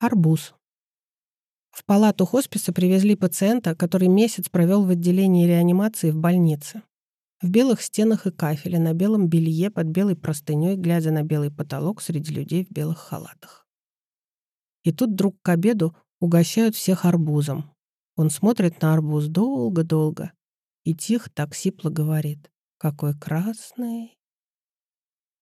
Арбуз. В палату хосписа привезли пациента, который месяц провел в отделении реанимации в больнице. В белых стенах и кафеле, на белом белье, под белой простыней, глядя на белый потолок среди людей в белых халатах. И тут вдруг к обеду угощают всех арбузом. Он смотрит на арбуз долго-долго и тихо так сипло говорит. «Какой красный,